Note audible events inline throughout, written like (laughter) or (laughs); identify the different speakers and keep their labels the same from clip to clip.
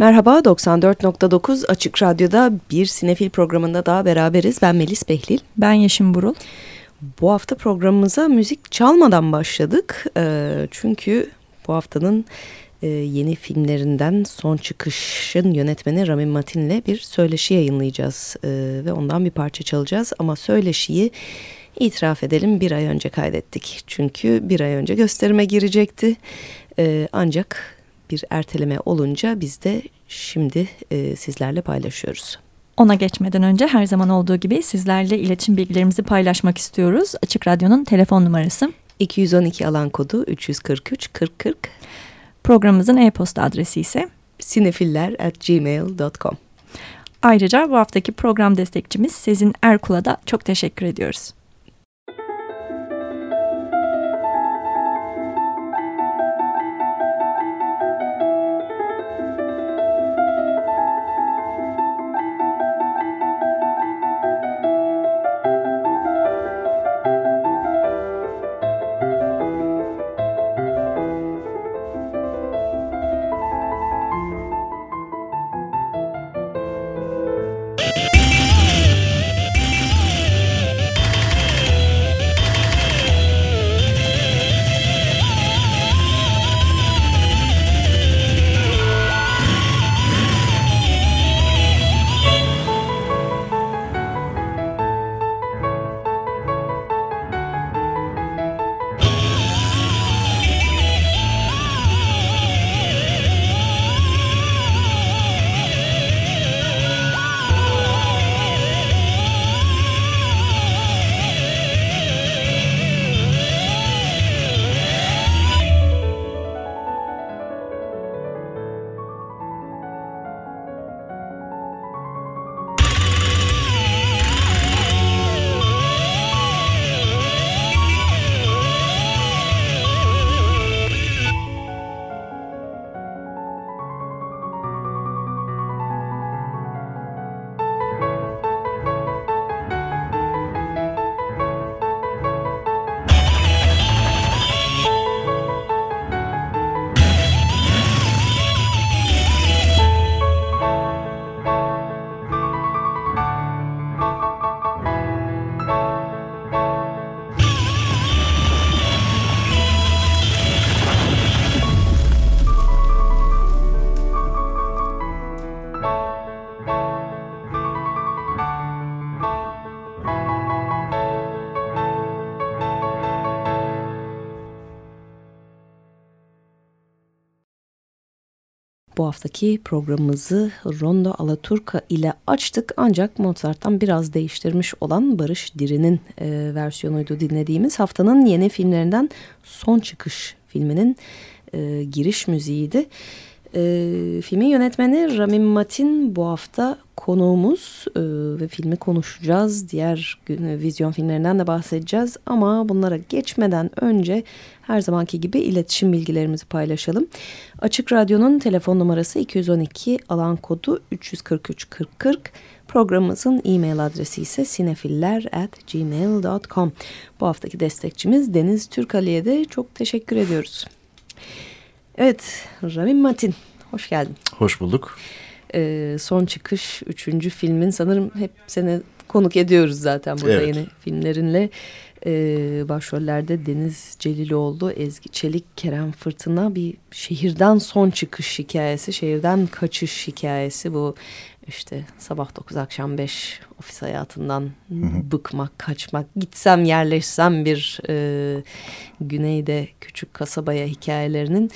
Speaker 1: Merhaba 94.9 Açık Radyo'da bir sinefil programında daha beraberiz. Ben Melis Behlil.
Speaker 2: Ben Yeşim Burul.
Speaker 1: Bu hafta programımıza müzik çalmadan başladık. Ee, çünkü bu haftanın e, yeni filmlerinden Son Çıkış'ın yönetmeni Ramin Matin'le bir söyleşi yayınlayacağız. Ee, ve ondan bir parça çalacağız. Ama söyleşiyi itiraf edelim bir ay önce kaydettik. Çünkü bir ay önce gösterime girecekti. Ee, ancak bir erteleme olunca biz de şimdi e, sizlerle paylaşıyoruz.
Speaker 2: Ona geçmeden önce her zaman olduğu gibi sizlerle iletişim bilgilerimizi paylaşmak istiyoruz. Açık Radyo'nun telefon numarası
Speaker 1: 212 alan kodu 343 4040.
Speaker 2: Programımızın e-posta adresi ise
Speaker 1: sinefiller@gmail.com.
Speaker 2: Ayrıca bu haftaki program destekçimiz Sezin Erkul'a da çok teşekkür ediyoruz.
Speaker 1: Bu haftaki programımızı Rondo Alaturka ile açtık. Ancak Mozart'tan biraz değiştirmiş olan Barış Diri'nin e, versiyonuydu dinlediğimiz. Haftanın yeni filmlerinden Son Çıkış filminin e, giriş müziğiydi. E, filmin yönetmeni Ramin Matin bu hafta konuğumuz e, ve filmi konuşacağız. Diğer vizyon filmlerinden de bahsedeceğiz. Ama bunlara geçmeden önce her zamanki gibi iletişim bilgilerimizi paylaşalım. Açık Radyo'nun telefon numarası 212 alan kodu 343 4040. Programımızın e-mail adresi ise sinefiller@gmail.com. Bu haftaki destekçimiz Deniz Türkali'ye de çok teşekkür ediyoruz. Evet, Ramin Matin, hoş geldin.
Speaker 3: Hoş bulduk.
Speaker 1: Ee, son çıkış, üçüncü filmin sanırım hep seni konuk ediyoruz zaten burada evet. yeni filmlerinle. Ee, başrollerde Deniz Celiloğlu, Ezgi Çelik, Kerem Fırtına bir şehirden son çıkış hikayesi, şehirden kaçış hikayesi bu işte sabah 9 akşam 5 ofis hayatından hı hı. bıkmak, kaçmak, gitsem yerleşsem bir e, güneyde küçük kasabaya hikayelerinin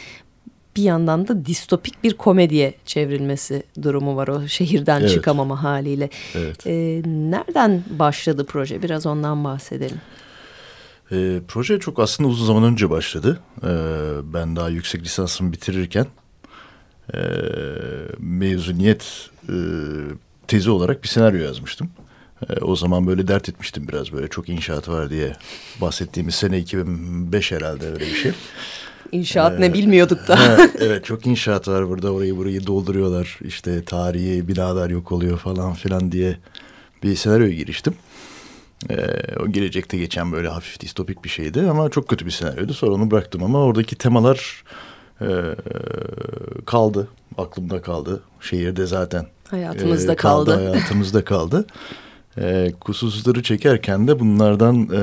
Speaker 1: bir yandan da distopik bir komediye çevrilmesi durumu var o şehirden evet. çıkamama haliyle. Evet. E, nereden başladı proje? Biraz ondan bahsedelim.
Speaker 3: E, proje çok aslında uzun zaman önce başladı. E, ben daha yüksek lisansımı bitirirken e, mezuniyet e, tezi olarak bir senaryo yazmıştım. E, o zaman böyle dert etmiştim biraz böyle çok inşaat var diye bahsettiğimiz sene 2005 herhalde öyle bir şey.
Speaker 1: İnşaat ee, ne bilmiyorduk da. (laughs)
Speaker 3: evet çok inşaat var burada orayı burayı dolduruyorlar. İşte tarihi binalar yok oluyor falan filan diye bir senaryoya giriştim. Ee, o gelecekte geçen böyle hafif distopik bir şeydi ama çok kötü bir senaryoydu. Sonra onu bıraktım ama oradaki temalar E, kaldı. Aklımda kaldı. Şehirde zaten.
Speaker 1: Hayatımızda e, kaldı.
Speaker 3: kaldı. Hayatımızda kaldı. E, kusursuzları çekerken de bunlardan e,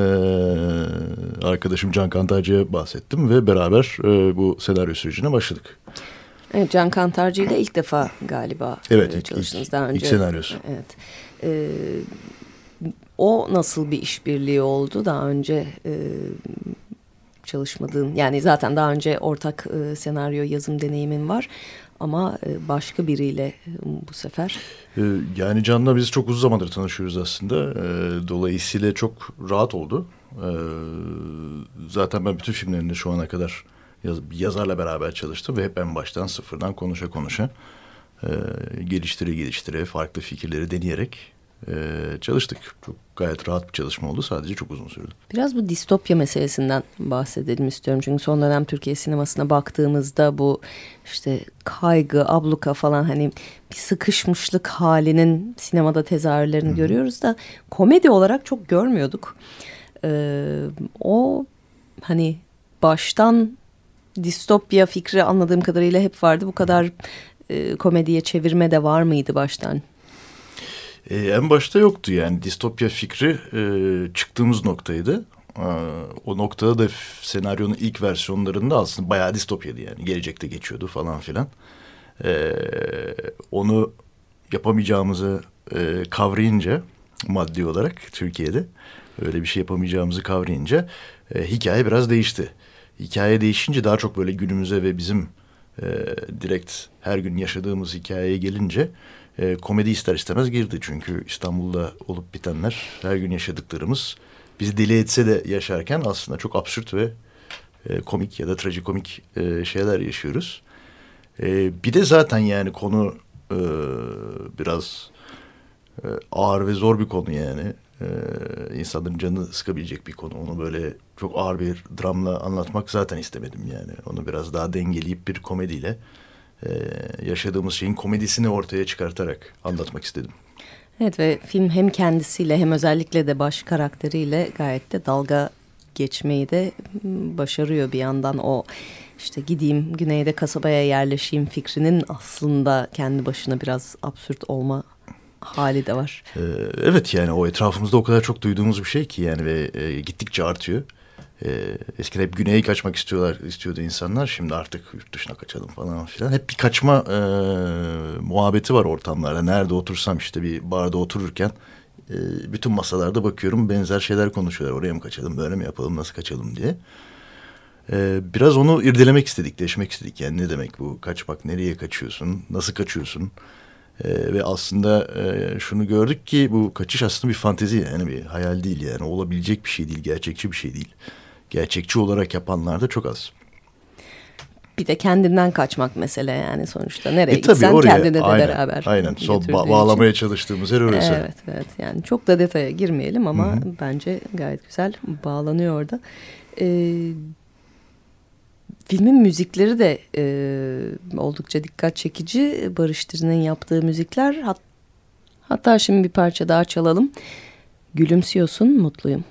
Speaker 3: arkadaşım Can Kantarcı'ya bahsettim ve beraber e, bu senaryo sürecine başladık.
Speaker 1: Evet, Can Kantarcı ile ilk defa galiba
Speaker 3: evet, ilk, çalıştınız
Speaker 1: ilk, daha önce.
Speaker 3: İlk senaryosu.
Speaker 1: Evet. Ee, o nasıl bir işbirliği oldu daha önce e, çalışmadığın yani zaten daha önce ortak e, senaryo yazım deneyimin var ama e, başka biriyle e, bu sefer.
Speaker 3: E, yani Can'la biz çok uzun zamandır tanışıyoruz aslında. Dolayısıyla çok rahat oldu. Zaten ben bütün filmlerinde şu ana kadar yaz, yazarla beraber çalıştım ve hep en baştan sıfırdan konuşa konuşa geliştire geliştire farklı fikirleri deneyerek çalıştık. Çok gayet rahat bir çalışma oldu. Sadece çok uzun sürdü.
Speaker 1: Biraz bu distopya meselesinden bahsedelim istiyorum. Çünkü son dönem Türkiye sinemasına baktığımızda bu işte kaygı, abluka falan hani bir sıkışmışlık halinin sinemada tezahürlerini Hı. görüyoruz da komedi olarak çok görmüyorduk. Ee, o hani baştan distopya fikri anladığım kadarıyla hep vardı. Bu kadar e, komediye çevirme de var mıydı baştan?
Speaker 3: E, en başta yoktu yani distopya fikri e, çıktığımız noktaydı. E, o noktada da senaryonun ilk versiyonlarında aslında bayağı distopyaydı yani. Gelecekte geçiyordu falan filan. E, onu yapamayacağımızı e, kavrayınca maddi olarak Türkiye'de öyle bir şey yapamayacağımızı kavrayınca e, hikaye biraz değişti. Hikaye değişince daha çok böyle günümüze ve bizim e, direkt her gün yaşadığımız hikayeye gelince e, komedi ister istemez girdi. Çünkü İstanbul'da olup bitenler her gün yaşadıklarımız bizi deli etse de yaşarken aslında çok absürt ve e, komik ya da trajikomik e, şeyler yaşıyoruz. E, bir de zaten yani konu e, biraz e, ağır ve zor bir konu yani. E, insanların canını sıkabilecek bir konu. Onu böyle çok ağır bir dramla anlatmak zaten istemedim yani. Onu biraz daha dengeleyip bir komediyle e, yaşadığımız şeyin komedisini ortaya çıkartarak anlatmak istedim.
Speaker 1: Evet ve film hem kendisiyle hem özellikle de baş karakteriyle gayet de dalga geçmeyi de başarıyor bir yandan o işte gideyim güneyde kasabaya yerleşeyim fikrinin aslında kendi başına biraz absürt olma hali de var.
Speaker 3: Ee, evet yani o etrafımızda o kadar çok duyduğumuz bir şey ki yani ve e, gittikçe artıyor. Ee, eskiden hep güneye kaçmak istiyorlar istiyordu insanlar. Şimdi artık yurt dışına kaçalım falan filan. Hep bir kaçma e, muhabbeti var ortamlarda. Nerede otursam işte bir barda otururken e, bütün masalarda bakıyorum benzer şeyler konuşuyorlar. Oraya mı kaçalım, böyle mi yapalım, nasıl kaçalım diye. E, biraz onu irdelemek istedik, deşmek istedik. Yani ne demek bu kaçmak, nereye kaçıyorsun, nasıl kaçıyorsun? E, ve aslında e, şunu gördük ki bu kaçış aslında bir fantezi yani bir hayal değil yani olabilecek bir şey değil, gerçekçi bir şey değil gerçekçi olarak yapanlar da çok az.
Speaker 1: Bir de kendinden kaçmak mesele yani sonuçta. Nereye e, gitsen oraya, kendine de
Speaker 3: aynen,
Speaker 1: beraber.
Speaker 3: Aynen son ba bağlamaya için. çalıştığımız yer orası.
Speaker 1: Evet evet yani çok da detaya girmeyelim ama Hı -hı. bence gayet güzel bağlanıyor orada. Ee, filmin müzikleri de e, oldukça dikkat çekici. Barış Diri'nin yaptığı müzikler. Hat hatta şimdi bir parça daha çalalım. Gülümsüyorsun mutluyum.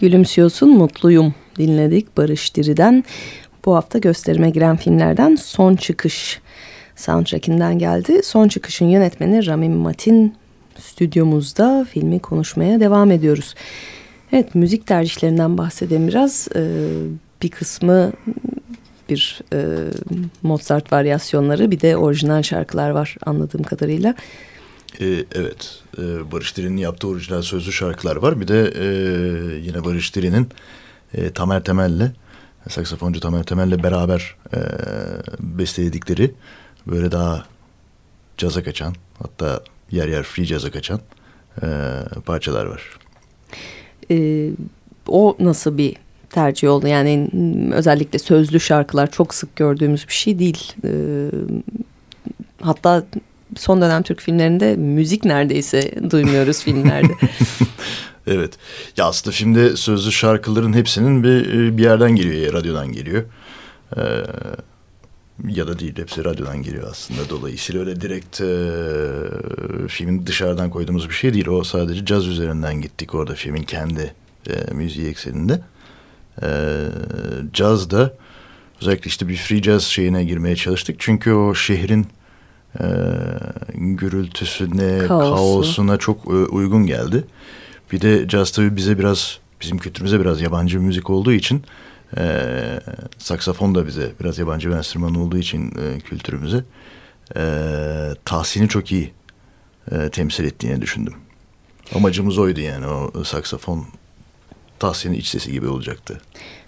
Speaker 4: Gülümsüyorsun mutluyum
Speaker 1: dinledik Barış Diri'den. Bu hafta gösterime giren filmlerden Son Çıkış soundtrackinden geldi. Son Çıkış'ın yönetmeni Ramin Matin stüdyomuzda filmi konuşmaya devam ediyoruz. Evet müzik tercihlerinden bahsedelim biraz. Ee, bir kısmı bir e, Mozart varyasyonları bir de orijinal şarkılar var anladığım kadarıyla.
Speaker 3: Ee, evet, ee, Barış Diri'nin yaptığı orijinal sözlü şarkılar var. Bir de e, yine Barış Diri'nin e, Tamer Temel'le, saksafoncu Tamer Temel'le beraber e, besteledikleri böyle daha caza kaçan, hatta yer yer free caza kaçan e, parçalar var.
Speaker 1: Ee, o nasıl bir tercih oldu? Yani özellikle sözlü şarkılar çok sık gördüğümüz bir şey değil. Ee, hatta son dönem Türk filmlerinde müzik neredeyse duymuyoruz (laughs) filmlerde.
Speaker 3: evet. Ya aslında şimdi sözlü şarkıların hepsinin bir, bir yerden geliyor, radyodan geliyor. Ee, ya da değil, hepsi radyodan geliyor aslında. Dolayısıyla öyle direkt e, filmin dışarıdan koyduğumuz bir şey değil. O sadece caz üzerinden gittik orada filmin kendi e, müziği ekseninde. E, caz da özellikle işte bir free jazz şeyine girmeye çalıştık. Çünkü o şehrin e, gürültüsüne, Kaosu. kaosuna çok e, uygun geldi. Bir de caz tabii bize biraz, bizim kültürümüze biraz yabancı bir müzik olduğu için e, saksafon da bize biraz yabancı bir enstrüman olduğu için e, kültürümüze e, Tahsin'i çok iyi e, temsil ettiğini düşündüm. Amacımız oydu yani o saksafon Tahsin'in iç sesi gibi olacaktı.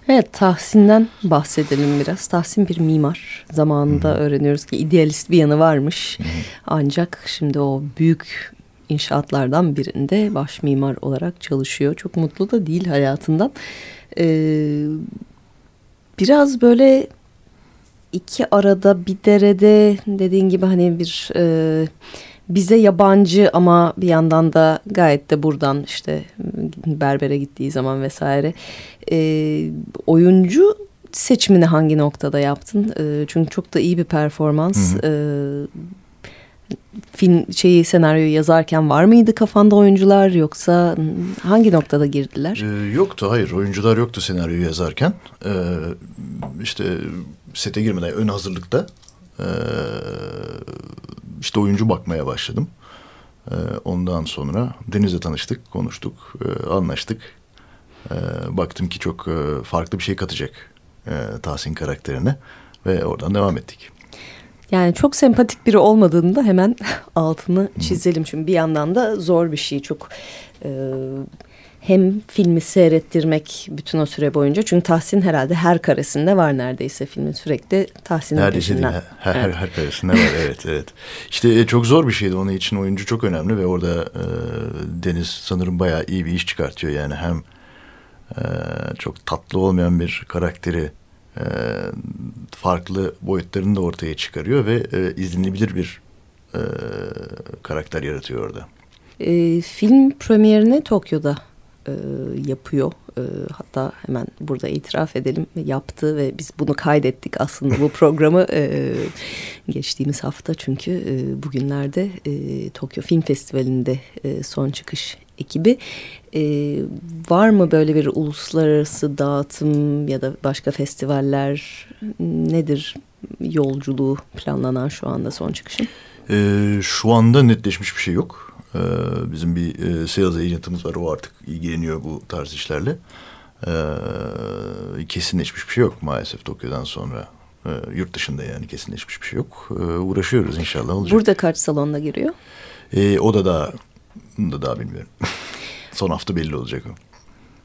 Speaker 1: Evet Tahsin'den bahsedelim biraz. Tahsin bir mimar. Zamanında Hı. öğreniyoruz ki idealist bir yanı varmış. Hı. Ancak şimdi o büyük inşaatlardan birinde baş mimar olarak çalışıyor. Çok mutlu da değil hayatından. Ee, biraz böyle iki arada bir derede dediğin gibi hani bir... E, bize yabancı ama bir yandan da gayet de buradan işte berbere gittiği zaman vesaire e, oyuncu seçimini hangi noktada yaptın? E, çünkü çok da iyi bir performans. Hı hı. E, film şeyi senaryoyu yazarken var mıydı kafanda oyuncular yoksa hangi noktada girdiler?
Speaker 3: Ee, yoktu hayır oyuncular yoktu senaryoyu yazarken. Ee, işte sete girmeden ön hazırlıkta e, işte oyuncu bakmaya başladım. E, ondan sonra Deniz'le tanıştık, konuştuk, e, anlaştık. E, baktım ki çok e, farklı bir şey katacak e, Tahsin karakterine ve oradan devam ettik.
Speaker 1: Yani çok sempatik biri olmadığında hemen (laughs) altını çizelim. Çünkü bir yandan da zor bir şey. Çok e, hem filmi seyrettirmek bütün o süre boyunca. Çünkü Tahsin herhalde her karesinde var neredeyse filmin sürekli Tahsin'in
Speaker 3: Neredeyse değil, her, evet. her, karesinde var evet evet. İşte e, çok zor bir şeydi onun için oyuncu çok önemli ve orada e, Deniz sanırım bayağı iyi bir iş çıkartıyor. Yani hem e, çok tatlı olmayan bir karakteri e, farklı boyutlarını da ortaya çıkarıyor ve e, izlenebilir bir e, karakter yaratıyor orada.
Speaker 1: E, film premierini Tokyo'da e, yapıyor. E, hatta hemen burada itiraf edelim yaptı ve biz bunu kaydettik aslında bu programı e, geçtiğimiz hafta çünkü e, bugünlerde e, Tokyo Film Festivali'nde e, son çıkış ekibi. E, var mı böyle bir uluslararası dağıtım ya da başka festivaller nedir yolculuğu planlanan şu anda son çıkışın?
Speaker 3: Ee, şu anda netleşmiş bir şey yok. Ee, bizim bir e, sales agentımız var. O artık ilgileniyor bu tarz işlerle. Ee, kesinleşmiş bir şey yok maalesef Tokyo'dan sonra. Ee, yurt dışında yani kesinleşmiş bir şey yok. Ee, uğraşıyoruz inşallah olacak.
Speaker 1: Burada kaç salonda giriyor?
Speaker 3: Ee, o da daha, onu da daha bilmiyorum. (laughs) Son hafta belli olacak o.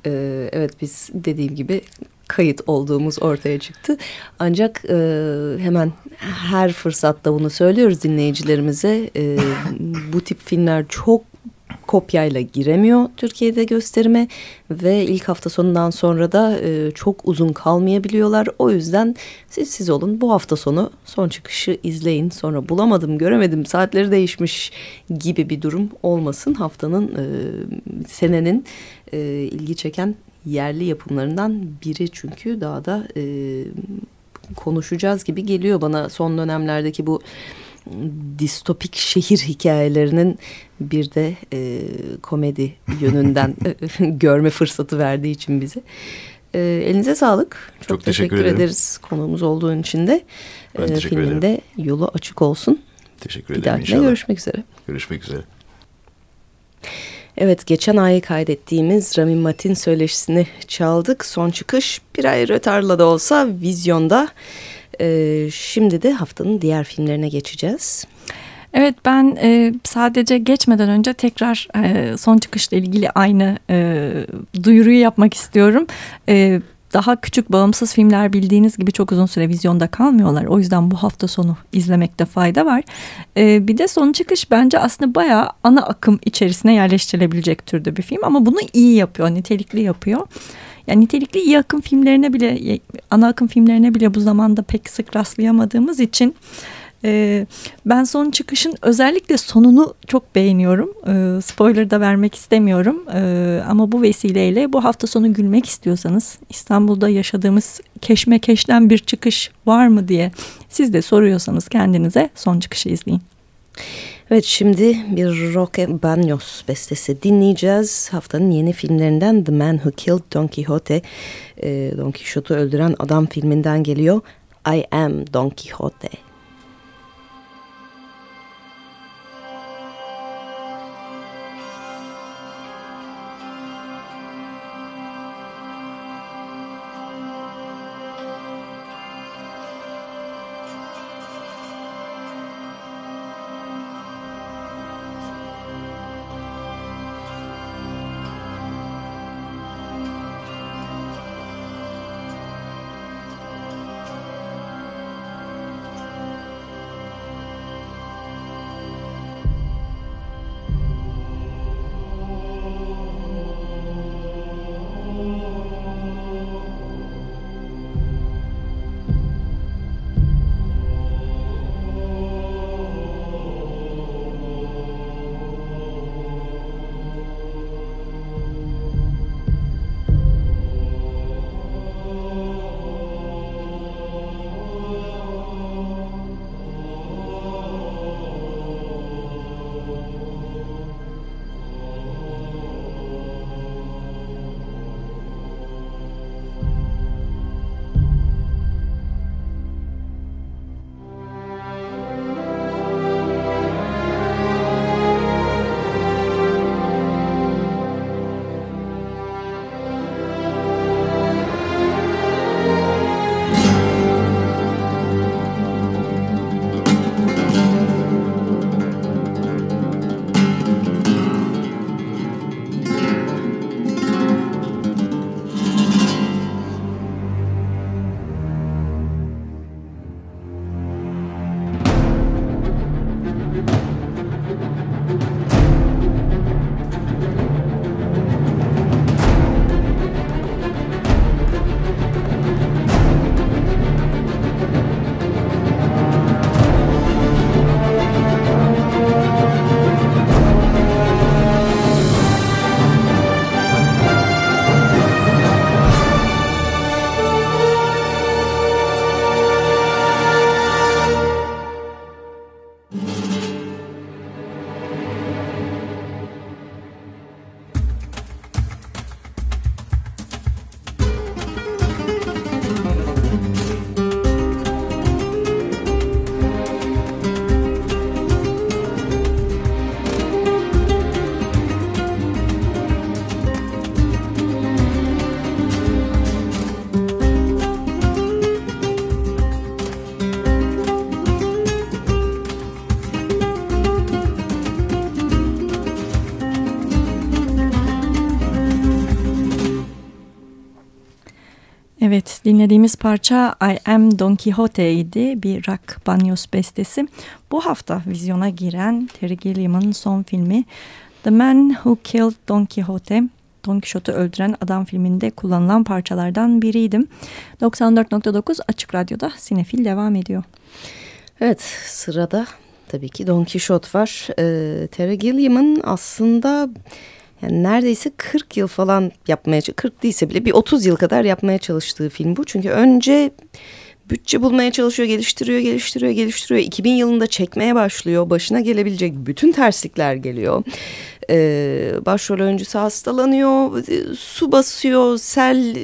Speaker 1: Ee, evet biz dediğim gibi kayıt olduğumuz ortaya çıktı. Ancak e, hemen her fırsatta bunu söylüyoruz dinleyicilerimize. E, (laughs) bu tip filmler çok kopyayla giremiyor Türkiye'de gösterime ve ilk hafta sonundan sonra da e, çok uzun kalmayabiliyorlar. O yüzden siz siz olun bu hafta sonu son çıkışı izleyin sonra bulamadım göremedim saatleri değişmiş gibi bir durum olmasın. Haftanın e, senenin e, ilgi çeken yerli yapımlarından biri çünkü daha da e, konuşacağız gibi geliyor bana son dönemlerdeki bu distopik şehir hikayelerinin bir de e, komedi yönünden (laughs) (laughs) görme fırsatı verdiği için bize. E, elinize sağlık. Çok,
Speaker 3: Çok
Speaker 1: teşekkür,
Speaker 3: teşekkür
Speaker 1: ederiz konuğumuz olduğun için de.
Speaker 3: Ben
Speaker 1: E,
Speaker 3: teşekkür
Speaker 1: filmin de yolu açık olsun.
Speaker 3: Teşekkür
Speaker 1: Bir
Speaker 3: ederim
Speaker 1: dahakine
Speaker 3: inşallah.
Speaker 1: görüşmek üzere.
Speaker 3: Görüşmek üzere.
Speaker 1: Evet geçen ay kaydettiğimiz Ramin Matin söyleşisini çaldık. Son çıkış bir ay rötarla da olsa vizyonda. Ee, şimdi de haftanın diğer filmlerine geçeceğiz.
Speaker 2: Evet ben e, sadece geçmeden önce tekrar e, son çıkışla ilgili aynı e, duyuruyu yapmak istiyorum. E, daha küçük bağımsız filmler bildiğiniz gibi çok uzun süre vizyonda kalmıyorlar. O yüzden bu hafta sonu izlemekte fayda var. E, bir de son çıkış bence aslında bayağı ana akım içerisine yerleştirilebilecek türde bir film. Ama bunu iyi yapıyor, nitelikli yapıyor. Yani nitelikli iyi akım filmlerine bile, ana akım filmlerine bile bu zamanda pek sık rastlayamadığımız için... Ee, ben son çıkışın özellikle sonunu çok beğeniyorum. Ee, spoiler da vermek istemiyorum. Ee, ama bu vesileyle bu hafta sonu gülmek istiyorsanız İstanbul'da yaşadığımız keşmekeşten bir çıkış var mı diye siz de soruyorsanız kendinize son çıkışı izleyin.
Speaker 1: Evet şimdi bir Roque Banos bestesi dinleyeceğiz. Haftanın yeni filmlerinden The Man Who Killed Don Quixote. Ee, Don Quixote'u öldüren adam filminden geliyor. I Am Don Quixote.
Speaker 2: Dinlediğimiz parça I Am Don Quixote idi bir rock banyos bestesi. Bu hafta vizyona giren Terry Gilliam'ın son filmi The Man Who Killed Don Quixote. Don Quixote'u öldüren adam filminde kullanılan parçalardan biriydim. 94.9 Açık Radyo'da Sinefil devam ediyor.
Speaker 1: Evet sırada tabii ki Don Quixote var. Ee, Terry Gilliam'ın aslında yani neredeyse 40 yıl falan yapmaya 40 değilse bile bir 30 yıl kadar yapmaya çalıştığı film bu. Çünkü önce bütçe bulmaya çalışıyor, geliştiriyor, geliştiriyor, geliştiriyor. 2000 yılında çekmeye başlıyor. Başına gelebilecek bütün terslikler geliyor. Ee, başrol oyuncusu hastalanıyor, su basıyor, sel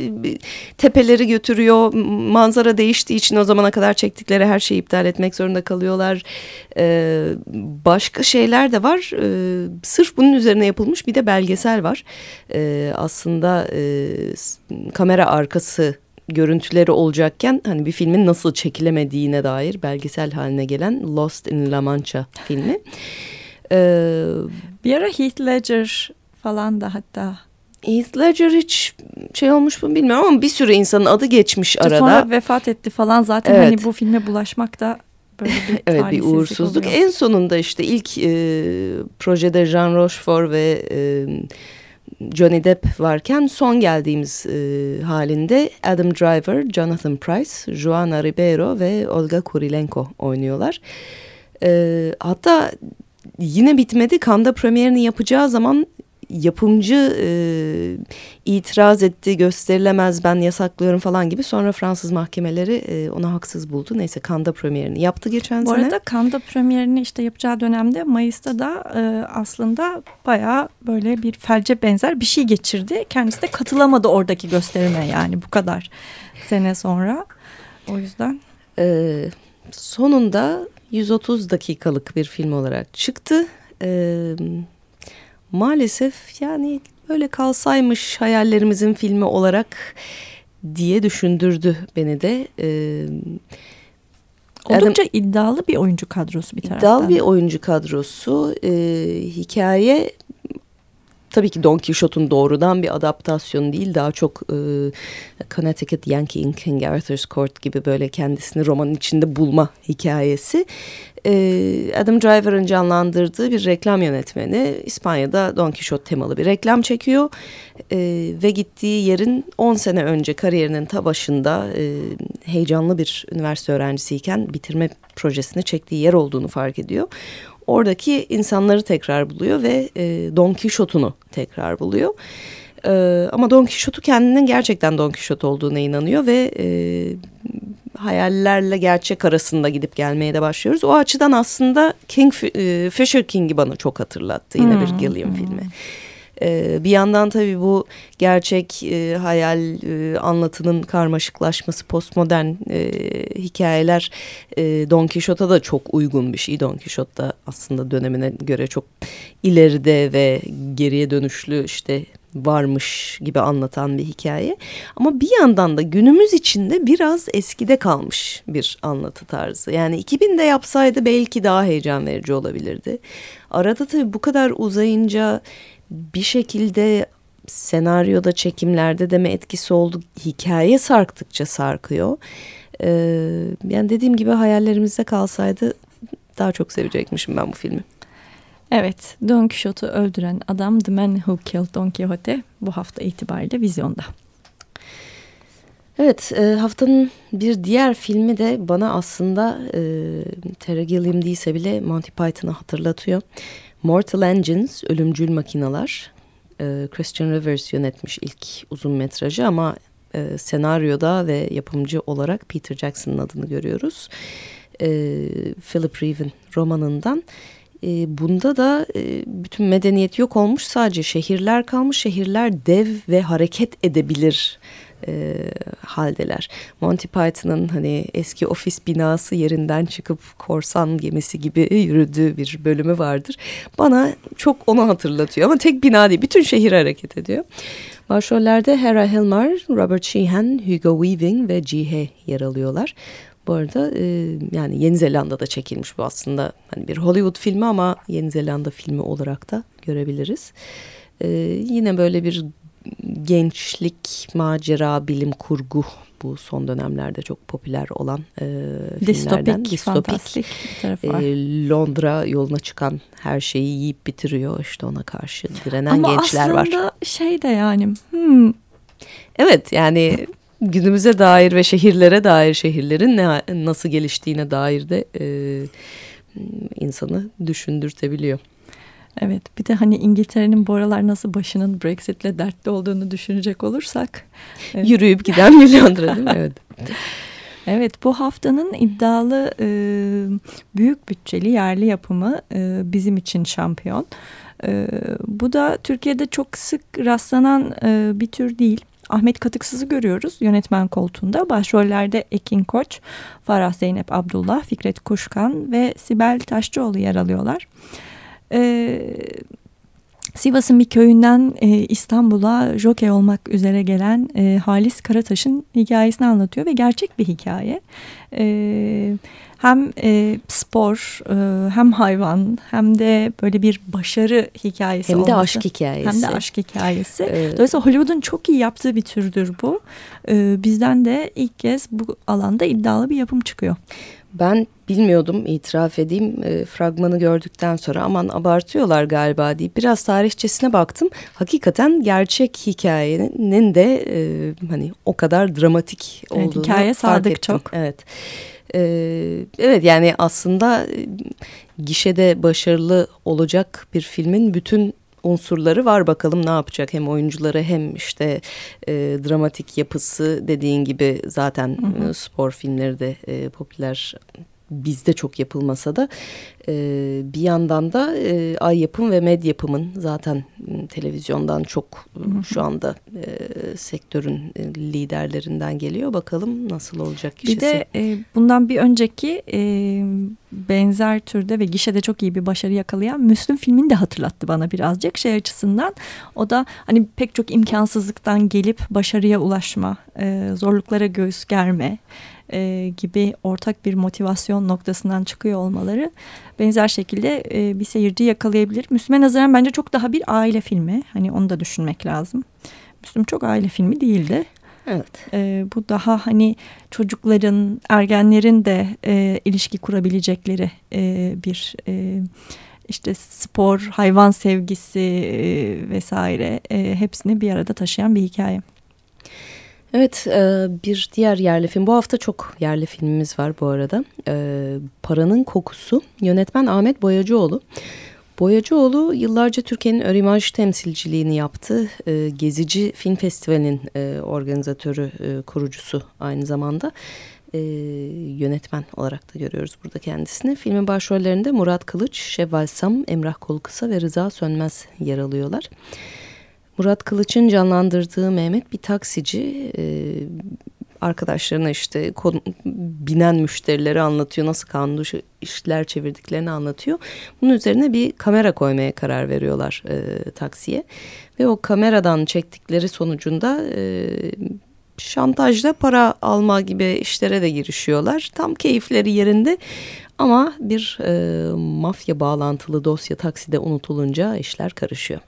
Speaker 1: tepeleri götürüyor. Manzara değiştiği için o zamana kadar çektikleri her şeyi iptal etmek zorunda kalıyorlar. Ee, başka şeyler de var. Ee, sırf bunun üzerine yapılmış bir de belgesel var. Ee, aslında e, kamera arkası görüntüleri olacakken hani bir filmin nasıl çekilemediğine dair belgesel haline gelen Lost in La Mancha filmi. (laughs)
Speaker 2: Ee, bir ara Heath Ledger falan da hatta.
Speaker 1: Heath Ledger hiç şey olmuş mu bilmiyorum ama bir sürü insanın adı geçmiş arada.
Speaker 2: Sonra vefat etti falan zaten evet. hani bu filme bulaşmak da böyle bir (laughs)
Speaker 1: Evet bir uğursuzluk. Oluyor. En sonunda işte ilk e, projede Jean Rochefort ve e, Johnny Depp varken son geldiğimiz e, halinde Adam Driver, Jonathan Price, Joanna Ribeiro ve Olga Kurilenko oynuyorlar. E, hatta yine bitmedi. Kanda premierini yapacağı zaman yapımcı e, itiraz etti gösterilemez ben yasaklıyorum falan gibi sonra Fransız mahkemeleri e, ona haksız buldu. Neyse Kanda premierini yaptı geçen
Speaker 2: Bu
Speaker 1: sene.
Speaker 2: Bu arada Kanda premierini işte yapacağı dönemde Mayıs'ta da e, aslında bayağı böyle bir felce benzer bir şey geçirdi. Kendisi de katılamadı oradaki gösterime yani bu kadar sene sonra. O yüzden.
Speaker 1: E, sonunda 130 dakikalık bir film olarak çıktı. Evet maalesef yani böyle kalsaymış hayallerimizin filmi olarak diye düşündürdü beni de. Ee,
Speaker 2: Oldukça yani, iddialı bir oyuncu kadrosu bir taraftan.
Speaker 1: İddialı bir oyuncu kadrosu. Ee, hikaye tabii ki Don Quixote'un doğrudan bir adaptasyonu değil. Daha çok e, Connecticut Yankee in King Arthur's Court gibi böyle kendisini romanın içinde bulma hikayesi. E, Adam Driver'ın canlandırdığı bir reklam yönetmeni İspanya'da Don Quixote temalı bir reklam çekiyor. E, ve gittiği yerin 10 sene önce kariyerinin ta başında e, heyecanlı bir üniversite öğrencisiyken bitirme projesini çektiği yer olduğunu fark ediyor oradaki insanları tekrar buluyor ve e, Don Quixote'unu tekrar buluyor. E, ama Don Quixote kendinin gerçekten Don Quixote olduğuna inanıyor ve e, hayallerle gerçek arasında gidip gelmeye de başlıyoruz. O açıdan aslında King e, Fisher King'i bana çok hatırlattı yine hmm. bir Gilliam hmm. filmi. Ee, bir yandan tabii bu gerçek e, hayal e, anlatının karmaşıklaşması, postmodern e, hikayeler e, Don Quixote'a da çok uygun bir şey. Don Quixote da aslında dönemine göre çok ileride ve geriye dönüşlü işte varmış gibi anlatan bir hikaye. Ama bir yandan da günümüz içinde biraz eskide kalmış bir anlatı tarzı. Yani 2000'de yapsaydı belki daha heyecan verici olabilirdi. Arada tabii bu kadar uzayınca bir şekilde senaryoda çekimlerde de mi etkisi oldu hikaye sarktıkça sarkıyor. Ee, yani dediğim gibi hayallerimizde kalsaydı daha çok sevecekmişim ben bu filmi.
Speaker 2: Evet, Don Quixote'u öldüren adam The Man Who Killed Don Quixote bu hafta itibariyle vizyonda.
Speaker 1: Evet, e, haftanın bir diğer filmi de bana aslında e, Terry Gilliam değilse bile Monty Python'ı hatırlatıyor. Mortal Engines, Ölümcül Makinalar. E, Christian Rivers yönetmiş ilk uzun metrajı ama e, senaryoda ve yapımcı olarak Peter Jackson'ın adını görüyoruz. E, Philip Reeve'in romanından. E, bunda da e, bütün medeniyet yok olmuş sadece şehirler kalmış. Şehirler dev ve hareket edebilir e, haldeler. Monty Python'ın hani eski ofis binası yerinden çıkıp korsan gemisi gibi yürüdüğü bir bölümü vardır. Bana çok onu hatırlatıyor ama tek bina değil bütün şehir hareket ediyor. Başrollerde Hera Hilmar, Robert Sheehan, Hugo Weaving ve Jihe yer alıyorlar. Bu arada e, yani Yeni Zelanda'da çekilmiş bu aslında hani bir Hollywood filmi ama Yeni Zelanda filmi olarak da görebiliriz. E, yine böyle bir gençlik, macera, bilim kurgu bu son dönemlerde çok popüler olan e, filmlerden.
Speaker 2: Distopik, var.
Speaker 1: E, Londra yoluna çıkan her şeyi yiyip bitiriyor işte ona karşı direnen
Speaker 2: Ama
Speaker 1: gençler var.
Speaker 2: aslında şey de yani hmm,
Speaker 1: Evet yani günümüze dair ve şehirlere dair şehirlerin ne, nasıl geliştiğine dair de e, insanı düşündürtebiliyor.
Speaker 2: evet bir de hani İngiltere'nin bu aralar nasıl başının Brexit'le dertli olduğunu düşünecek olursak. Evet.
Speaker 1: Yürüyüp giden (laughs) bir Londra değil mi? Evet.
Speaker 2: Evet bu haftanın iddialı e, büyük bütçeli yerli yapımı e, bizim için şampiyon. E, bu da Türkiye'de çok sık rastlanan e, bir tür değil. Ahmet Katıksız'ı görüyoruz yönetmen koltuğunda. Başrollerde Ekin Koç, Farah Zeynep Abdullah, Fikret Kuşkan ve Sibel Taşçıoğlu yer alıyorlar. Ee, Sivas'ın bir köyünden e, İstanbul'a jokey olmak üzere gelen e, Halis Karataş'ın hikayesini anlatıyor ve gerçek bir hikaye. E, hem e, spor, e, hem hayvan, hem de böyle bir başarı hikayesi
Speaker 1: Hem de
Speaker 2: olması.
Speaker 1: aşk hikayesi.
Speaker 2: Hem de aşk hikayesi.
Speaker 1: Evet.
Speaker 2: Dolayısıyla Hollywood'un çok iyi yaptığı bir türdür bu. E, bizden de ilk kez bu alanda iddialı bir yapım çıkıyor.
Speaker 1: Ben bilmiyordum itiraf edeyim e, fragmanı gördükten sonra aman abartıyorlar galiba deyip biraz tarihçesine baktım. Hakikaten gerçek hikayenin de e, hani o kadar dramatik
Speaker 2: Evet,
Speaker 1: olduğunu
Speaker 2: hikaye
Speaker 1: fark
Speaker 2: sadık
Speaker 1: ettim.
Speaker 2: çok.
Speaker 1: Evet. E, evet yani aslında e, gişede başarılı olacak bir filmin bütün unsurları var bakalım ne yapacak hem oyuncuları hem işte e, dramatik yapısı dediğin gibi zaten
Speaker 2: Hı hı.
Speaker 1: e, spor filmleri de e, popüler bizde çok yapılmasa da e, bir yandan da e, Ay Yapım ve Med Yapım'ın zaten televizyondan çok şu anda e, sektörün liderlerinden geliyor. Bakalım nasıl olacak kişisi.
Speaker 2: Bir de e, bundan bir önceki e, benzer türde ve gişede çok iyi bir başarı yakalayan Müslüm filmini de hatırlattı bana birazcık şey açısından. O da hani pek çok imkansızlıktan gelip başarıya ulaşma, e, zorluklara göğüs germe e, gibi ortak bir motivasyon noktasından çıkıyor olmaları benzer şekilde e, bir seyirci yakalayabilir. Müslüme nazaran bence çok daha bir aile filmi. Hani onu da düşünmek lazım. Müslüm çok aile filmi değildi.
Speaker 1: evet.
Speaker 2: E, bu daha hani çocukların, ergenlerin de e, ilişki kurabilecekleri e, bir e, işte spor, hayvan sevgisi e, vesaire e, hepsini bir arada taşıyan bir hikaye.
Speaker 1: Evet e, bir diğer yerli film. Bu hafta çok yerli filmimiz var bu arada. E, Paranın Kokusu yönetmen Ahmet Boyacıoğlu. Boyacıoğlu yıllarca Türkiye'nin Örimaj temsilciliğini yaptı. E, Gezici Film Festivali'nin organizatörü kurucusu aynı zamanda. Yönetmen olarak da görüyoruz burada kendisini. Filmin başrollerinde Murat Kılıç, Şevval Sam, Emrah Kolkısa ve Rıza Sönmez yer alıyorlar. Murat Kılıç'ın canlandırdığı Mehmet bir taksici e, arkadaşlarına işte kon- binen müşterileri anlatıyor nasıl dışı işler çevirdiklerini anlatıyor. Bunun üzerine bir kamera koymaya karar veriyorlar e, taksiye ve o kameradan çektikleri sonucunda e, şantajla para alma gibi işlere de girişiyorlar. Tam keyifleri yerinde ama bir e, mafya bağlantılı dosya takside unutulunca işler karışıyor.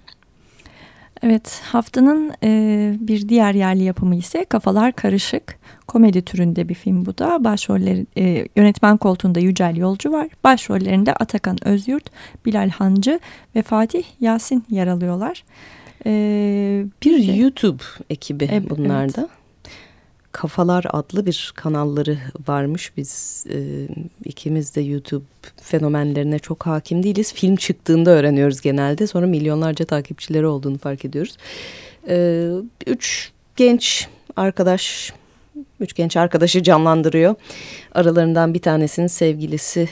Speaker 2: Evet haftanın e, bir diğer yerli yapımı ise Kafalar Karışık. Komedi türünde bir film bu da. Başrolleri, e, yönetmen koltuğunda Yücel Yolcu var. Başrollerinde Atakan Özyurt, Bilal Hancı ve Fatih Yasin yer alıyorlar. E,
Speaker 1: Bir
Speaker 2: de-
Speaker 1: YouTube ekibi
Speaker 2: Evet,
Speaker 1: bunlar da. Kafalar adlı bir kanalları varmış. Biz e, ikimiz de YouTube fenomenlerine çok hakim değiliz. Film çıktığında öğreniyoruz genelde. Sonra milyonlarca takipçileri olduğunu fark ediyoruz. E, üç genç arkadaş, üç genç arkadaşı canlandırıyor. Aralarından bir tanesinin sevgilisini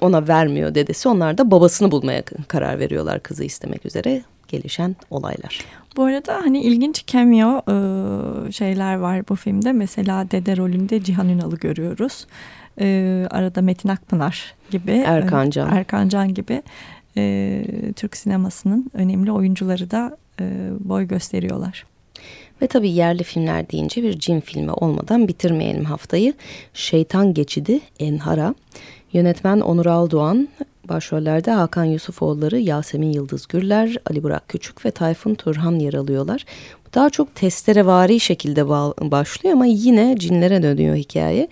Speaker 1: ona vermiyor dedesi. Onlar da babasını bulmaya karar veriyorlar kızı istemek üzere gelişen olaylar.
Speaker 2: Bu arada hani ilginç cameo e, şeyler var bu filmde. Mesela dede rolünde Cihan Ünal'ı görüyoruz. E, arada Metin Akpınar gibi.
Speaker 1: Erkan Can.
Speaker 2: e, Erkan Can gibi e, Türk sinemasının önemli oyuncuları da e, boy gösteriyorlar.
Speaker 1: Ve tabii yerli filmler deyince bir cin filmi olmadan bitirmeyelim haftayı. Şeytan Geçidi Enhara. Yönetmen Onur Aldoğan, Başrollerde Hakan Yusufoğulları, Yasemin Yıldız Gürler, Ali Burak Küçük ve Tayfun Turhan yer alıyorlar. Daha çok testerevari şekilde başlıyor ama yine cinlere dönüyor hikaye.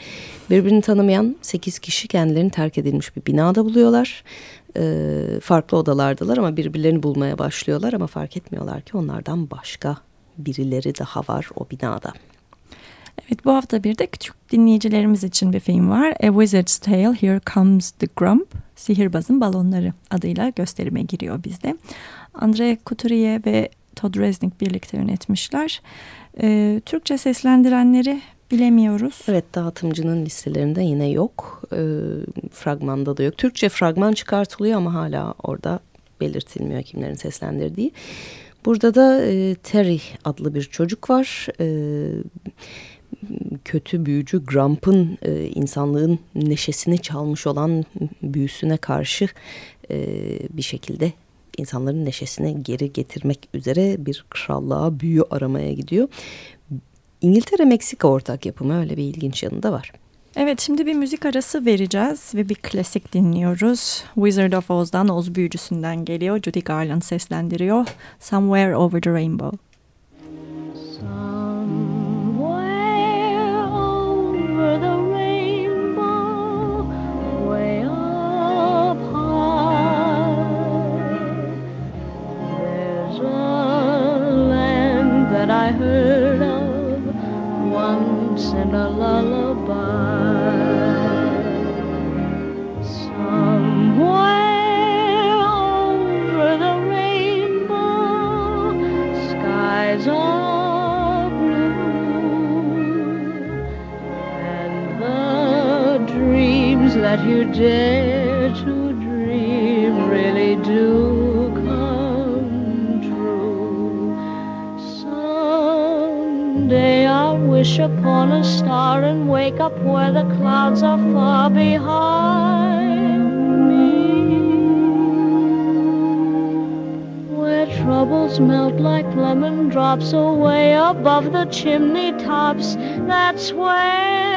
Speaker 1: Birbirini tanımayan 8 kişi kendilerini terk edilmiş bir binada buluyorlar. Ee, farklı odalardalar ama birbirlerini bulmaya başlıyorlar ama fark etmiyorlar ki onlardan başka birileri daha var o binada.
Speaker 2: Evet bu hafta bir de küçük dinleyicilerimiz için bir film var. A Wizard's Tale Here Comes the Grump. Sihirbazın Balonları adıyla gösterime giriyor bizde. Andre Couturier ve Todd Resnick birlikte yönetmişler. Ee, Türkçe seslendirenleri bilemiyoruz.
Speaker 1: Evet dağıtımcının listelerinde yine yok. Ee, fragmanda da yok. Türkçe fragman çıkartılıyor ama hala orada belirtilmiyor kimlerin seslendirdiği. Burada da e, Terry adlı bir çocuk var. E, kötü büyücü Grump'ın e, insanlığın neşesini çalmış olan büyüsüne karşı e, bir şekilde insanların neşesini geri getirmek üzere bir krallığa büyü aramaya gidiyor. İngiltere-Meksika ortak yapımı öyle bir ilginç yanı da var.
Speaker 2: Evet şimdi bir müzik arası vereceğiz ve bir klasik dinliyoruz. Wizard of Oz'dan Oz büyücüsünden geliyor. Judy Garland seslendiriyor. Somewhere Over the Rainbow.
Speaker 5: that above the chimney tops. That's where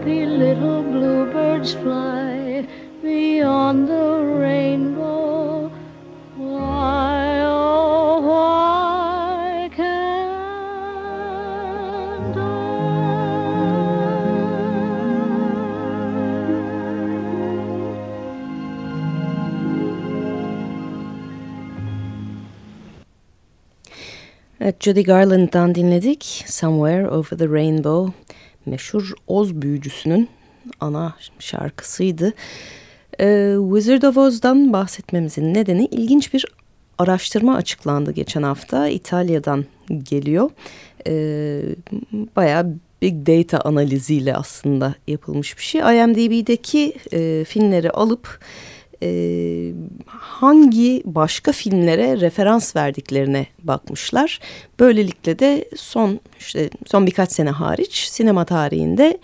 Speaker 5: happy little bluebirds fly beyond the rainbow. Why, oh, why can't I?
Speaker 1: Evet, Judy Garland'dan dinledik Somewhere Over the Rainbow Meşhur Oz büyücüsünün ana şarkısıydı. Ee, Wizard of Oz'dan bahsetmemizin nedeni ilginç bir araştırma açıklandı geçen hafta. İtalya'dan geliyor. Ee, bayağı big data analiziyle aslında yapılmış bir şey. IMDb'deki e, filmleri alıp e, hangi başka filmlere referans verdiklerine bakmışlar. Böylelikle de son işte son birkaç sene hariç sinema tarihinde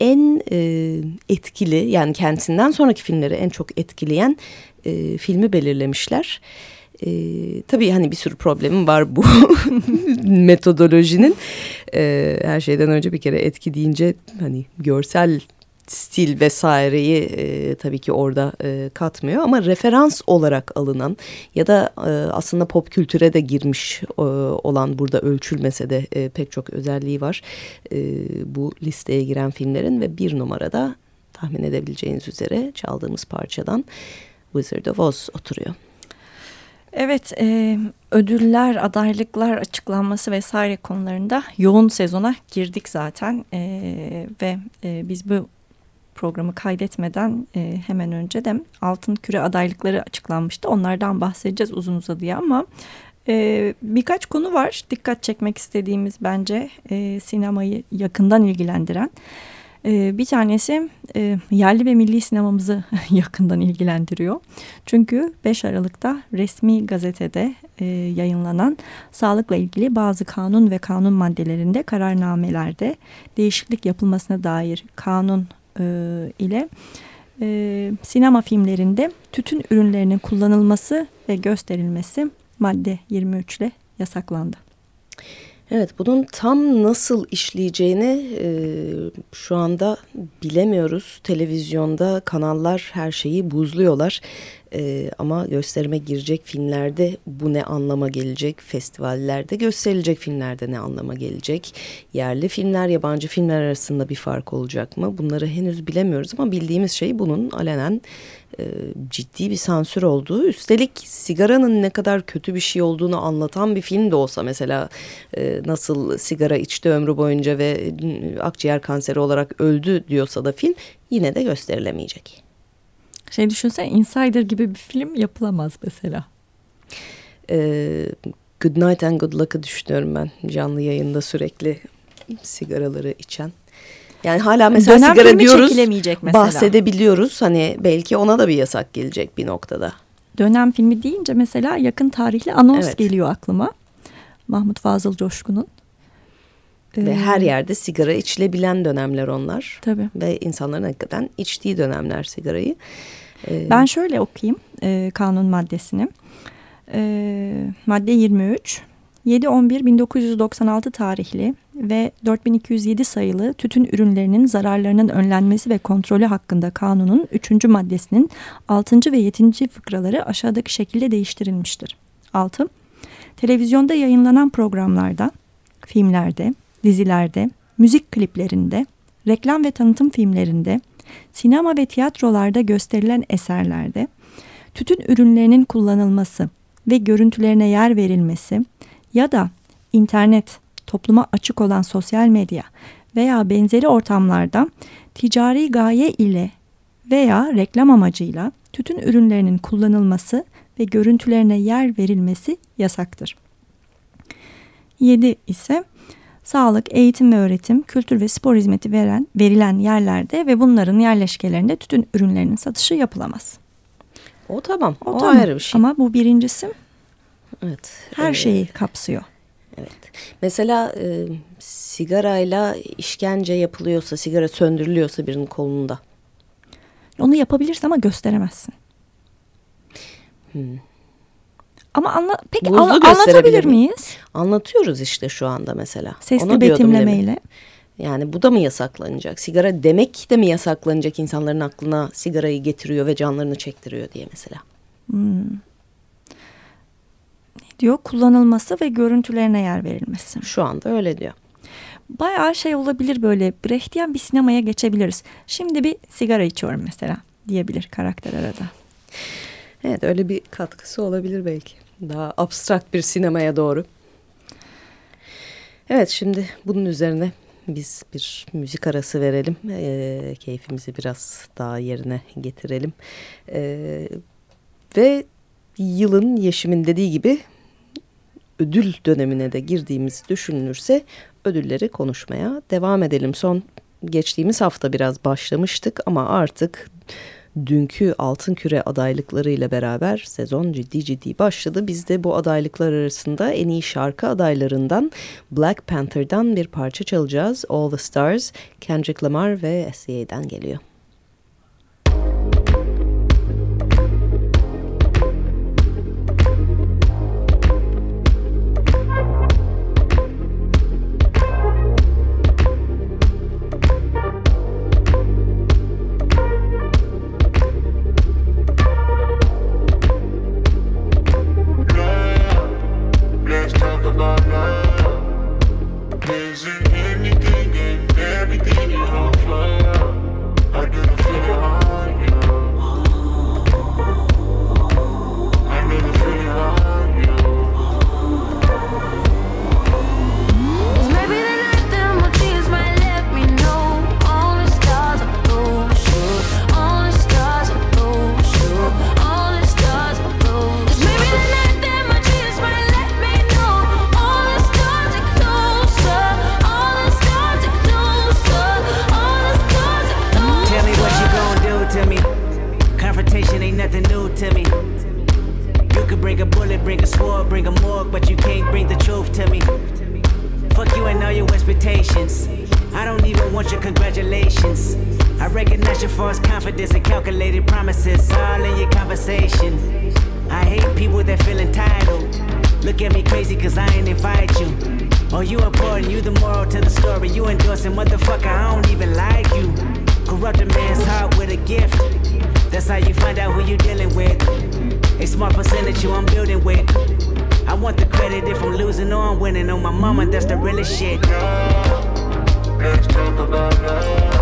Speaker 1: en e, etkili yani kendisinden sonraki filmleri en çok etkileyen e, filmi belirlemişler. E, tabii hani bir sürü problemim var bu (laughs) metodolojinin. E, her şeyden önce bir kere etki deyince hani görsel stil vesaireyi e, tabii ki orada e, katmıyor ama referans olarak alınan ya da e, aslında pop kültüre de girmiş e, olan burada ölçülmese de e, pek çok özelliği var e, bu listeye giren filmlerin ve bir numarada tahmin edebileceğiniz üzere çaldığımız parçadan Wizard of Oz oturuyor.
Speaker 2: Evet, e, ödüller, adaylıklar açıklanması vesaire konularında yoğun sezona girdik zaten e, ve e, biz bu programı kaydetmeden e, hemen önce de Altın Küre adaylıkları açıklanmıştı. Onlardan bahsedeceğiz uzun uzadıya ama e, birkaç konu var dikkat çekmek istediğimiz bence e, sinemayı yakından ilgilendiren. E, bir tanesi e, yerli ve milli sinemamızı (laughs) yakından ilgilendiriyor. Çünkü 5 Aralık'ta resmi gazetede e, yayınlanan sağlıkla ilgili bazı kanun ve kanun maddelerinde kararnamelerde değişiklik yapılmasına dair kanun e, ile e, sinema filmlerinde tütün ürünlerinin kullanılması ve gösterilmesi madde 23 ile yasaklandı.
Speaker 1: Evet bunun tam nasıl işleyeceğini e, şu anda bilemiyoruz. Televizyonda kanallar her şeyi buzluyorlar. E, ama gösterime girecek filmlerde bu ne anlama gelecek? Festivallerde gösterilecek filmlerde ne anlama gelecek? Yerli filmler, yabancı filmler arasında bir fark olacak mı? Bunları henüz bilemiyoruz ama bildiğimiz şey bunun alenen e, ciddi bir sansür olduğu. Üstelik sigaranın ne kadar kötü bir şey olduğunu anlatan bir film de olsa mesela e, nasıl sigara içti ömrü boyunca ve e, akciğer kanseri olarak öldü diyorsa da film yine de gösterilemeyecek.
Speaker 2: Şey düşünsene Insider gibi bir film yapılamaz mesela.
Speaker 1: Ee, Good Night and Good Luck'ı düşünüyorum ben canlı yayında sürekli sigaraları içen. Yani hala mesela
Speaker 2: Dönem
Speaker 1: sigara diyoruz
Speaker 2: çekilemeyecek mesela.
Speaker 1: bahsedebiliyoruz. Hani belki ona da bir yasak gelecek bir noktada.
Speaker 2: Dönem filmi deyince mesela yakın tarihli anons
Speaker 1: Evet.
Speaker 2: geliyor aklıma. Mahmut Fazıl Coşkun'un.
Speaker 1: Ve
Speaker 2: Ee,
Speaker 1: her yerde sigara içilebilen dönemler onlar.
Speaker 2: Tabii.
Speaker 1: Ve insanların hakikaten içtiği dönemler sigarayı. Ee,
Speaker 2: Ben şöyle okuyayım e, kanun maddesini. E, madde 23. 7-11-1996 tarihli ve 4207 sayılı tütün ürünlerinin zararlarının önlenmesi ve kontrolü hakkında kanunun 3. maddesinin 6. ve 7. fıkraları aşağıdaki şekilde değiştirilmiştir. 6. Televizyonda yayınlanan programlarda, filmlerde, dizilerde, müzik kliplerinde, reklam ve tanıtım filmlerinde, sinema ve tiyatrolarda gösterilen eserlerde tütün ürünlerinin kullanılması ve görüntülerine yer verilmesi ya da internet, topluma açık olan sosyal medya veya benzeri ortamlarda ticari gaye ile veya reklam amacıyla tütün ürünlerinin kullanılması ve görüntülerine yer verilmesi yasaktır. 7 ise sağlık, eğitim ve öğretim, kültür ve spor hizmeti veren verilen yerlerde ve bunların yerleşkelerinde tütün ürünlerinin satışı yapılamaz.
Speaker 1: o tamam. O,
Speaker 2: tamam.
Speaker 1: ayrı bir şey.
Speaker 2: Ama bu birincisi
Speaker 1: evet.
Speaker 2: her
Speaker 1: Ee,
Speaker 2: şeyi kapsıyor.
Speaker 1: Evet. Mesela e, sigarayla işkence yapılıyorsa, sigara söndürülüyorsa birinin kolunda.
Speaker 2: Onu yapabilirsin ama gösteremezsin. Ama anla peki
Speaker 1: gösterebilir
Speaker 2: anlatabilir miyiz?
Speaker 1: Anlatıyoruz işte şu anda mesela.
Speaker 2: Sesli betimlemeyle.
Speaker 1: Yani bu da mı yasaklanacak? Sigara demek de mi yasaklanacak insanların aklına sigarayı getiriyor ve canlarını çektiriyor diye mesela.
Speaker 2: diyor kullanılması ve görüntülerine yer verilmesi.
Speaker 1: Şu anda öyle diyor.
Speaker 2: Bayağı şey olabilir böyle Brechtian bir sinemaya geçebiliriz. Şimdi bir sigara içiyorum mesela diyebilir karakter arada.
Speaker 1: Evet öyle bir katkısı olabilir belki. Daha abstrakt bir sinemaya doğru. Evet şimdi bunun üzerine biz bir müzik arası verelim. Ee, keyfimizi biraz daha yerine getirelim. Ee, ve yılın Yeşim'in dediği gibi ödül dönemine de girdiğimiz düşünülürse ödülleri konuşmaya devam edelim. Son geçtiğimiz hafta biraz başlamıştık ama artık dünkü Altın Küre adaylıklarıyla beraber sezon ciddi ciddi başladı. Biz de bu adaylıklar arasında en iyi şarkı adaylarından Black Panther'dan bir parça çalacağız. All the Stars, Kendrick Lamar ve SCA'den geliyor.
Speaker 6: Losing or I'm winning. On my mama, that's the realest shit.
Speaker 7: Let's talk about love.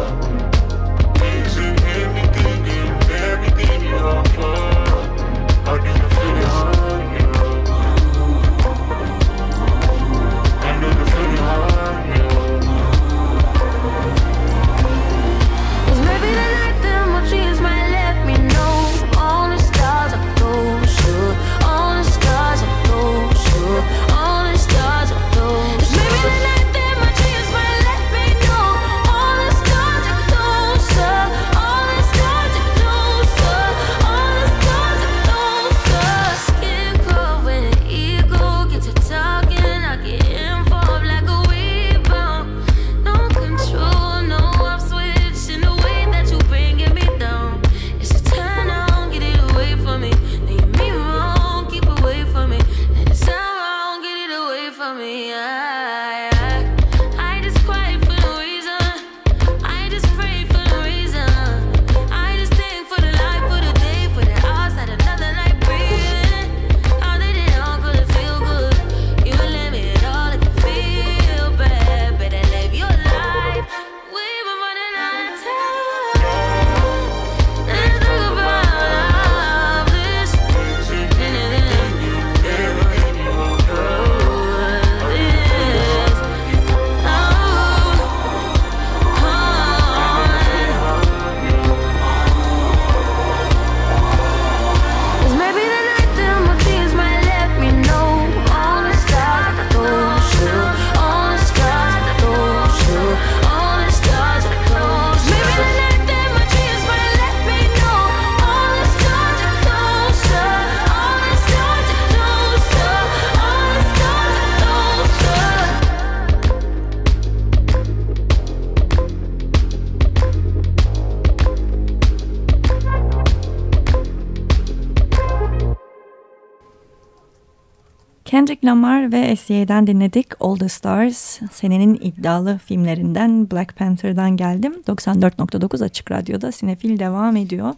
Speaker 2: Lamar ve SCA'den dinledik All the Stars. Senenin iddialı filmlerinden Black Panther'dan geldim. 94.9 Açık Radyo'da Sinefil devam ediyor.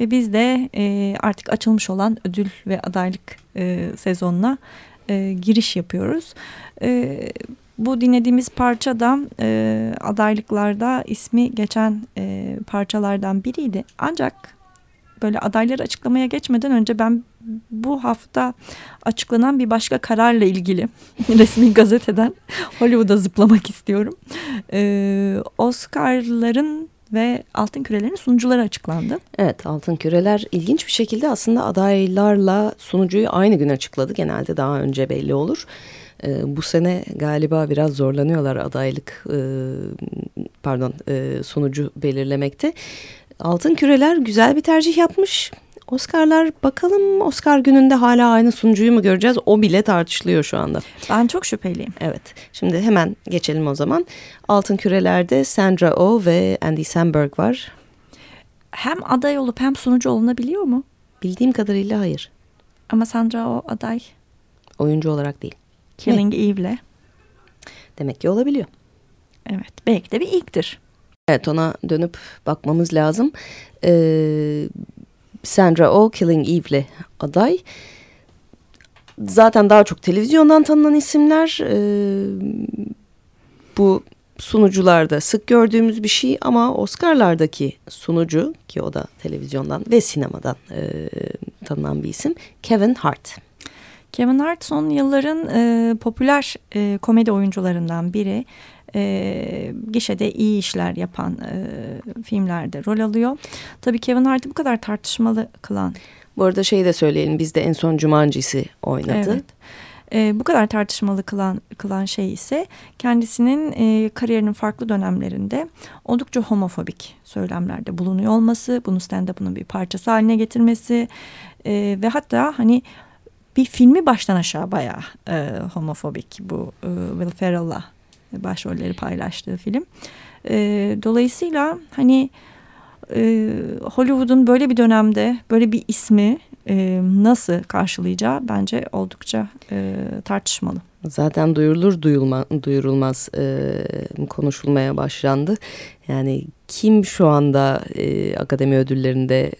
Speaker 2: Ve biz de e, artık açılmış olan ödül ve adaylık e, sezonuna e, giriş yapıyoruz. E, bu dinlediğimiz parça da e, adaylıklarda ismi geçen e, parçalardan biriydi. Ancak böyle adayları açıklamaya geçmeden önce ben bu hafta açıklanan bir başka kararla ilgili (laughs) resmi gazeteden Hollywood'a zıplamak istiyorum. Ee, Oscar'ların ve Altın Kürelerin sunucuları açıklandı.
Speaker 1: Evet Altın Küreler ilginç bir şekilde aslında adaylarla sunucuyu aynı gün açıkladı. Genelde daha önce belli olur. Ee, bu sene galiba biraz zorlanıyorlar adaylık e, pardon e, sunucu belirlemekte. Altın Küreler güzel bir tercih yapmış. Oscar'lar bakalım Oscar gününde hala aynı sunucuyu mu göreceğiz? O bile tartışılıyor şu anda.
Speaker 2: Ben çok şüpheliyim.
Speaker 1: Evet. Şimdi hemen geçelim o zaman. Altın Küreler'de Sandra Oh ve Andy Samberg var.
Speaker 2: Hem aday olup hem sunucu olunabiliyor mu?
Speaker 1: Bildiğim kadarıyla hayır.
Speaker 2: Ama Sandra o aday
Speaker 1: Oyuncu olarak değil.
Speaker 2: Killing Eve'le.
Speaker 1: Demek ki olabiliyor.
Speaker 2: Evet belki de bir ilktir.
Speaker 1: Evet ona dönüp bakmamız lazım. Ee, Sandra Oh Killing Eve'le aday. Zaten daha çok televizyondan tanınan isimler. Ee, bu sunucularda sık gördüğümüz bir şey ama Oscar'lardaki sunucu ki o da televizyondan ve sinemadan e, tanınan bir isim Kevin Hart.
Speaker 2: Kevin Hart son yılların e, popüler e, komedi oyuncularından biri. E, gişede iyi işler yapan e, filmlerde rol alıyor. Tabii Kevin Hart'ı bu kadar tartışmalı kılan
Speaker 1: Bu arada şey de söyleyelim bizde en son Jumanji'si oynadı.
Speaker 2: Evet. E, bu kadar tartışmalı kılan, kılan şey ise kendisinin e, kariyerinin farklı dönemlerinde oldukça homofobik söylemlerde bulunuyor olması, bunu stand-up'ının bir parçası haline getirmesi e, ve hatta hani bir filmi baştan aşağı bayağı e, homofobik bu e, Will Ferrell'la başrolleri paylaştığı film. E, dolayısıyla hani e, Hollywood'un böyle bir dönemde böyle bir ismi e, nasıl karşılayacağı bence oldukça e, tartışmalı.
Speaker 1: Zaten duyurulur duyulma, duyurulmaz e, konuşulmaya başlandı. Yani kim şu anda e, akademi ödüllerinde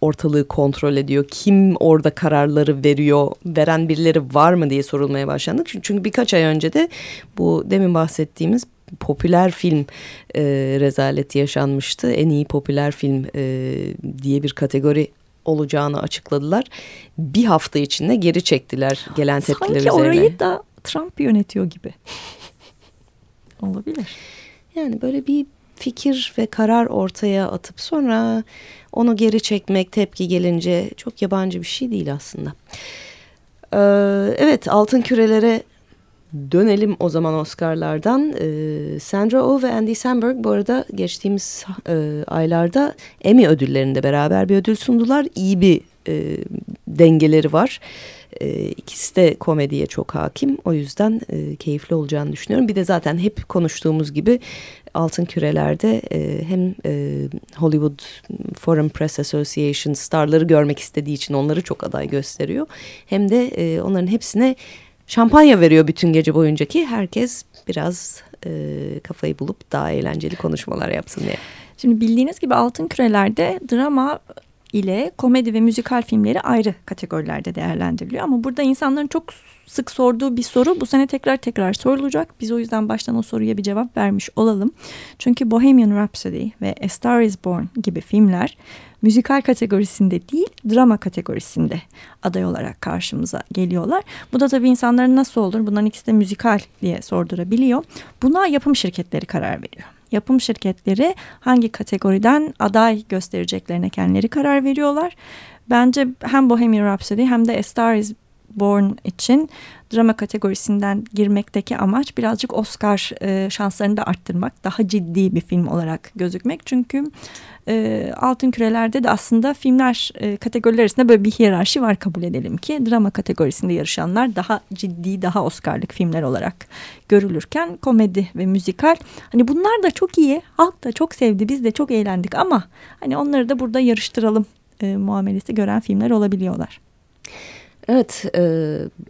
Speaker 1: ortalığı kontrol ediyor? Kim orada kararları veriyor? Veren birileri var mı diye sorulmaya başlandı. Çünkü, birkaç ay önce de bu demin bahsettiğimiz popüler film e, rezaleti yaşanmıştı. En iyi popüler film e, diye bir kategori olacağını açıkladılar. Bir hafta içinde geri çektiler gelen tepkiler
Speaker 2: Sanki
Speaker 1: üzerine.
Speaker 2: orayı da Trump yönetiyor gibi. (laughs) Olabilir.
Speaker 1: Yani böyle bir fikir ve karar ortaya atıp sonra onu geri çekmek tepki gelince çok yabancı bir şey değil aslında. Ee, evet altın kürelere dönelim o zaman Oscar'lardan. Ee, Sandra Oh ve Andy Samberg bu arada geçtiğimiz e, aylarda Emmy ödüllerinde beraber bir ödül sundular. İyi bir e, dengeleri var. E, ikisi de komediye çok hakim. O yüzden e, keyifli olacağını düşünüyorum. Bir de zaten hep konuştuğumuz gibi Altın Küreler'de e, hem e, Hollywood Foreign Press Association starları görmek istediği için onları çok aday gösteriyor. Hem de e, onların hepsine şampanya veriyor bütün gece boyunca ki herkes biraz e, kafayı bulup daha eğlenceli konuşmalar yapsın diye.
Speaker 2: Şimdi bildiğiniz gibi Altın Küreler'de drama ile komedi ve müzikal filmleri ayrı kategorilerde değerlendiriliyor. Ama burada insanların çok sık sorduğu bir soru bu sene tekrar tekrar sorulacak. Biz o yüzden baştan o soruya bir cevap vermiş olalım. Çünkü Bohemian Rhapsody ve A Star Is Born gibi filmler müzikal kategorisinde değil drama kategorisinde aday olarak karşımıza geliyorlar. Bu da tabii insanların nasıl olur bunların ikisi de müzikal diye sordurabiliyor. Buna yapım şirketleri karar veriyor yapım şirketleri hangi kategoriden aday göstereceklerine kendileri karar veriyorlar. Bence hem Bohemian Rhapsody hem de A Star Is Born için drama kategorisinden girmekteki amaç birazcık Oscar e, şanslarını da arttırmak. Daha ciddi bir film olarak gözükmek. Çünkü e, Altın Küreler'de de aslında filmler e, kategoriler arasında böyle bir hiyerarşi var kabul edelim ki. Drama kategorisinde yarışanlar daha ciddi, daha Oscar'lık filmler olarak görülürken komedi ve müzikal hani bunlar da çok iyi. Halk da çok sevdi, biz de çok eğlendik ama hani onları da burada yarıştıralım e, muamelesi gören filmler olabiliyorlar.
Speaker 1: Evet, e,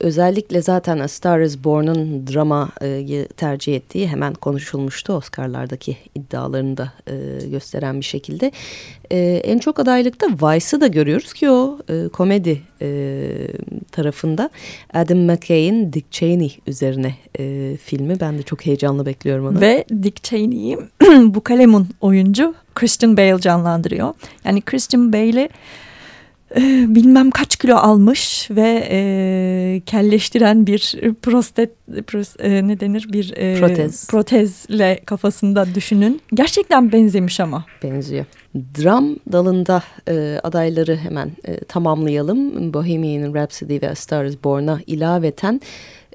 Speaker 1: özellikle zaten A Star Is Born'un dramayı tercih ettiği hemen konuşulmuştu. Oscar'lardaki iddialarını da e, gösteren bir şekilde. E, en çok adaylıkta Vice'ı da görüyoruz ki o e, komedi e, tarafında. Adam McKay'in Dick Cheney üzerine e, filmi. Ben de çok heyecanlı bekliyorum onu.
Speaker 2: Ve Dick Cheney'i (clears throat) bu kalemun oyuncu Christian Bale canlandırıyor. Yani Christian Bale'i (laughs) bilmem kaç kilo almış ve e, kelleştiren bir prostet pros, e, ne denir bir e,
Speaker 1: Protez.
Speaker 2: protezle kafasında düşünün. Gerçekten benzemiş ama.
Speaker 1: benziyor. Dram dalında e, adayları hemen e, tamamlayalım. Bohemian Rhapsody ve A Star Is Born'a ilaveten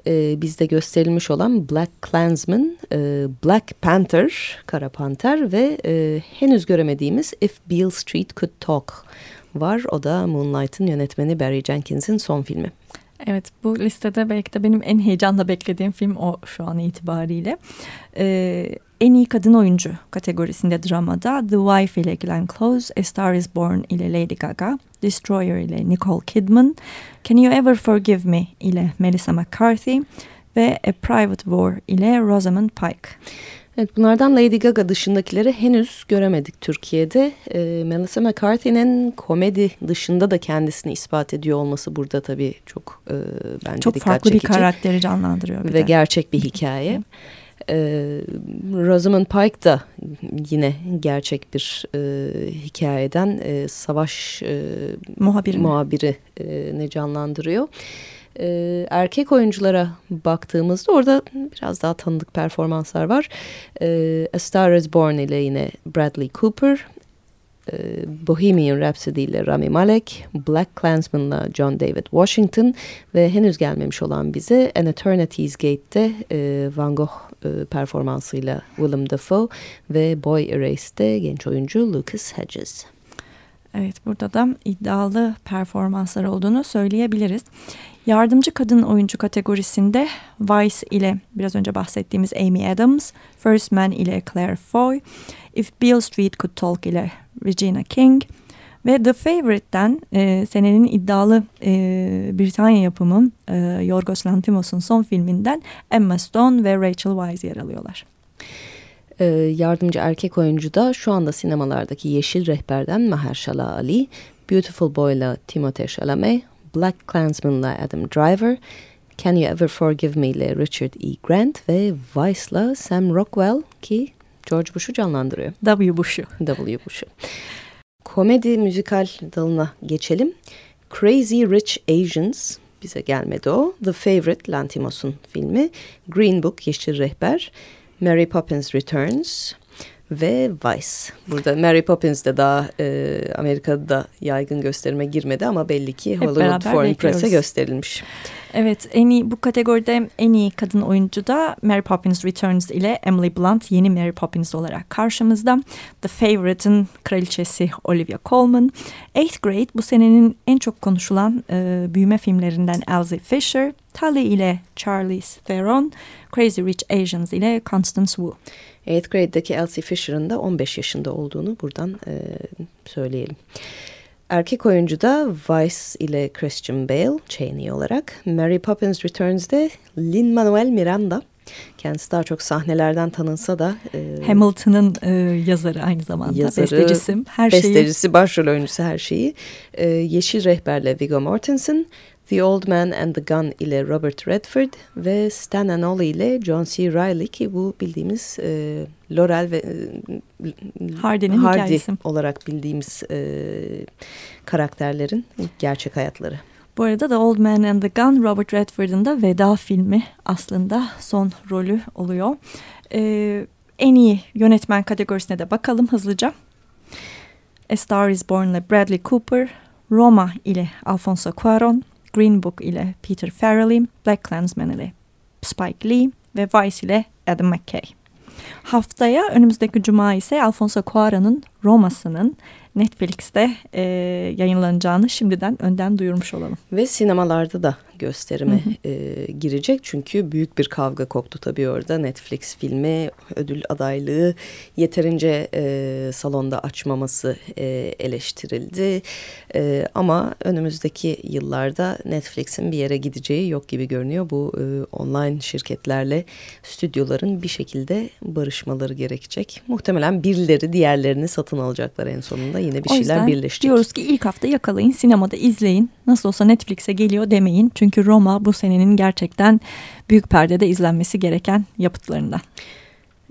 Speaker 1: e, bizde gösterilmiş olan Black Klansman, e, Black Panther, Kara Panter ve e, henüz göremediğimiz If Beale Street Could Talk var. O da Moonlight'ın yönetmeni Barry Jenkins'in son filmi.
Speaker 2: Evet bu listede belki de benim en heyecanla beklediğim film o şu an itibariyle. Ee, en iyi kadın oyuncu kategorisinde dramada The Wife ile Glenn Close, A Star Is Born ile Lady Gaga, Destroyer ile Nicole Kidman, Can You Ever Forgive Me ile Melissa McCarthy ve A Private War ile Rosamund Pike.
Speaker 1: Evet bunlardan Lady Gaga dışındakileri henüz göremedik Türkiye'de. E, Melissa McCarthy'nin komedi dışında da kendisini ispat ediyor olması burada tabii çok e, bence
Speaker 2: Çok
Speaker 1: dikkat
Speaker 2: farklı
Speaker 1: çekici.
Speaker 2: bir karakteri canlandırıyor bir
Speaker 1: ve
Speaker 2: de.
Speaker 1: gerçek bir hikaye. Ee, Rosamund Pike da yine gerçek bir e, hikayeden e, savaş e,
Speaker 2: Muhabiri
Speaker 1: e, ne canlandırıyor. E, erkek oyunculara baktığımızda orada biraz daha tanıdık performanslar var. E, A Star Is Born ile yine Bradley Cooper. e, Bohemian Rhapsody ile Rami Malek, Black Klansman'la John David Washington ve henüz gelmemiş olan bize An Eternity's Gate'de e, Van Gogh e, performansıyla Willem Dafoe ve Boy Erased'de genç oyuncu Lucas Hedges.
Speaker 2: Evet burada da iddialı performanslar olduğunu söyleyebiliriz. Yardımcı kadın oyuncu kategorisinde Vice ile biraz önce bahsettiğimiz Amy Adams, First Man ile Claire Foy, If Beale Street Could Talk ile Regina King ve The Favorite'den e, senenin iddialı e, Britanya yapımı e, Yorgos Lanthimos'un son filminden Emma Stone ve Rachel Weisz yer alıyorlar.
Speaker 1: Ee, yardımcı erkek oyuncu da şu anda sinemalardaki Yeşil Rehber'den Mahershala Ali, Beautiful Boy'la Timothée Chalamet, Black Klansman'la Adam Driver, Can You Ever Forgive Me ile Richard E. Grant ve Vice'la Sam Rockwell ki George Bush'u canlandırıyor.
Speaker 2: W. Bush'u.
Speaker 1: W. Bush'u. Komedi müzikal dalına geçelim. Crazy Rich Asians bize gelmedi o. The Favorite Lantimos'un filmi. Green Book Yeşil Rehber. Mary Poppins Returns ve Vice. Burada Mary Poppins de daha e, Amerika'da yaygın gösterime girmedi ama belli ki Hollywood Foreign. Press'e gösterilmiş.
Speaker 2: Evet en iyi bu kategoride en iyi kadın oyuncu da Mary Poppins Returns ile Emily Blunt yeni Mary Poppins olarak karşımızda. The Favorite'ın kraliçesi Olivia Colman. Eighth Grade bu senenin en çok konuşulan e, büyüme filmlerinden Elsie Fisher. Tully ile Charlize Theron. Crazy Rich Asians ile Constance Wu.
Speaker 1: 8th grade'deki Elsie Fisher'ın da 15 yaşında olduğunu buradan e, söyleyelim. Erkek oyuncu da Vice ile Christian Bale, Cheney olarak. Mary Poppins Returns'de Lin-Manuel Miranda. Kendisi daha çok sahnelerden tanınsa da e,
Speaker 2: Hamilton'ın e, yazarı aynı zamanda.
Speaker 1: Yazarı,
Speaker 2: bestecisi. Her şeyi
Speaker 1: bestecisi, başrol oyuncusu her şeyi. E, Yeşil Rehber'le Viggo Mortensen, The Old Man and the Gun ile Robert Redford ve Stan and Ollie ile John C. Reilly ki bu bildiğimiz e, Laurel ve e,
Speaker 2: Hardy'nin
Speaker 1: Hardy
Speaker 2: hikayesi.
Speaker 1: olarak bildiğimiz e, karakterlerin gerçek hayatları.
Speaker 2: Bu arada The Old Man and the Gun Robert Redford'un da veda filmi aslında son rolü oluyor. Ee, en iyi yönetmen kategorisine de bakalım hızlıca. A Star is Born ile Bradley Cooper, Roma ile Alfonso Cuarón, Green Book ile Peter Farrelly, Black Klansman ile Spike Lee ve Vice ile Adam McKay. Haftaya önümüzdeki cuma ise Alfonso Cuarón'un Roma'sının Netflix'te e, yayınlanacağını şimdiden önden duyurmuş olalım.
Speaker 1: Ve sinemalarda da gösterime e, girecek. Çünkü büyük bir kavga koptu tabii orada. Netflix filmi ödül adaylığı yeterince e, salonda açmaması e, eleştirildi. E, ama önümüzdeki yıllarda Netflix'in bir yere gideceği yok gibi görünüyor. Bu e, online şirketlerle stüdyoların bir şekilde barışmaları gerekecek. Muhtemelen birileri diğerlerini satın alacaklar en sonunda. Yine bir şeyler birleşecek.
Speaker 2: diyoruz ki ilk hafta yakalayın, sinemada izleyin. Nasıl olsa Netflix'e geliyor demeyin. Çünkü Roma bu senenin gerçekten büyük perdede izlenmesi gereken yapıtlarından.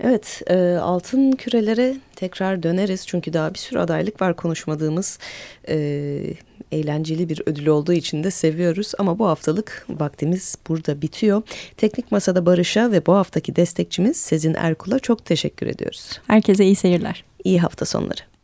Speaker 1: Evet, e, altın kürelere tekrar döneriz çünkü daha bir sürü adaylık var konuşmadığımız. E, eğlenceli bir ödül olduğu için de seviyoruz ama bu haftalık vaktimiz burada bitiyor. Teknik Masada Barış'a ve bu haftaki destekçimiz Sezin Erkul'a çok teşekkür ediyoruz.
Speaker 2: Herkese iyi seyirler.
Speaker 1: İyi hafta sonları.